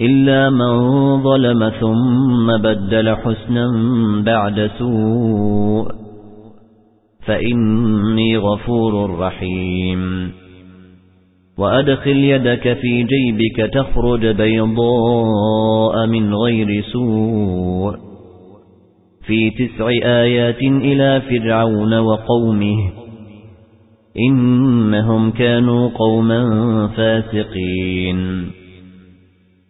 إِلَّا مَن ظَلَمَ ثُمَّ بَدَّلَ حُسْنًا بَعْدَ سُوءٍ فإني غفور رحيم. وأدخل يدك في جيبك تخرج بيضاء من غير سوء. في تسع آيات إلى فرعون وقومه إنهم كانوا قوما فاسقين.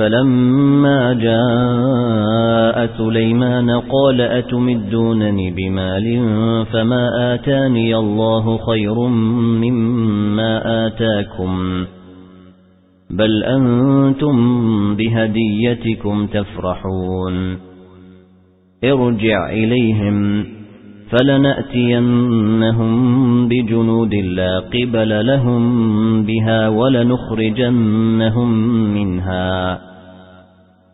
فلما جاء سليمان قال أتمدونني بمال فما آتاني الله خير مما آتاكم بل أنتم بهديتكم تفرحون ارجع إليهم فلنأتينهم بجنود لا قبل لهم بها ولنخرجنهم منها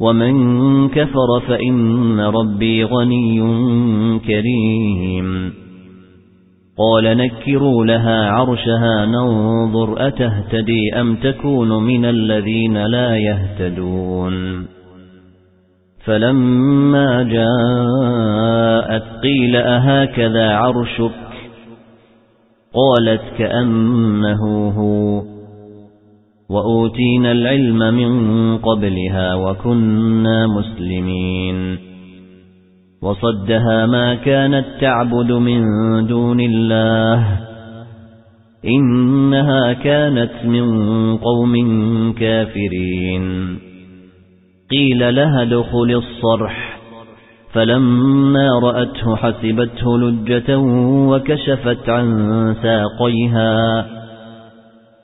وَمَنْ كَفَرَ فَإِنَّ رَبِّي غَنِيٌّ كَرِيمٌ. قال نكروا لها عرشها ننظر أتهتدي أم تكون من الذين لا يهتدون. فلما جاءت قيل أهكذا عرشك؟ قالت كأنه هو. وأوتينا العلم من قبلها وكنا مسلمين. وصدها ما كانت تعبد من دون الله. إنها كانت من قوم كافرين. قيل لها دخل الصرح. فلما رأته حسبته لجة وكشفت عن ساقيها.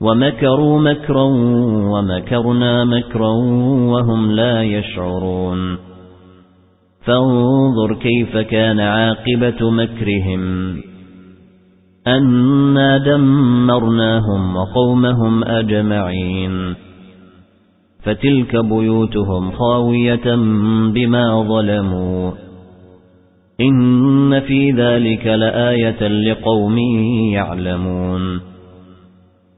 ومكروا مكرا ومكرنا مكرا وهم لا يشعرون. فانظر كيف كان عاقبة مكرهم. أنا دمرناهم وقومهم أجمعين. فتلك بيوتهم خاوية بما ظلموا. إن في ذلك لآية لقوم يعلمون.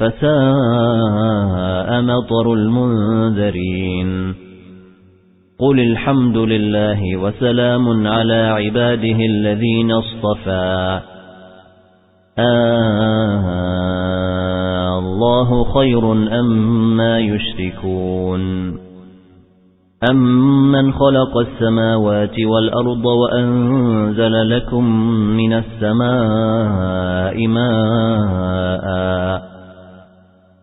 فساء مطر المنذرين. قل الحمد لله وسلام على عباده الذين اصطفى. آه الله خير أما يشركون. أمن خلق السماوات والأرض وأنزل لكم من السماء ماء.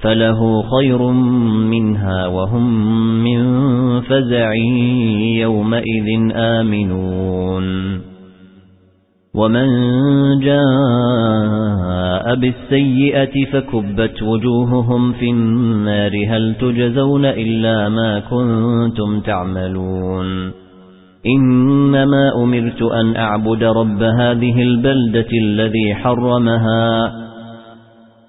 فَلَهُ خَيْرٌ مِنْهَا وَهُمْ مِنْ فَزَعٍ يَوْمَئِذٍ آمِنُونَ. وَمَنْ جَاءَ بِالسَّيِّئَةِ فَكُبَّتْ وُجُوهُهُمْ فِي النَّارِ. هَلْ تُجْزَوْنَ إِلَّا مَا كُنتُمْ تَعْمَلُونَ؟ إِنَّمَا أُمِرْتُ أَنْ أَعْبُدَ رَبَّ هَذِهِ الْبَلْدَةِ الَّذِي حَرَّمَهَا.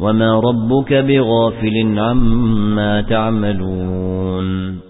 وَمَا رَبُّكَ بِغَافِلٍ عَمَّا تَعْمَلُونَ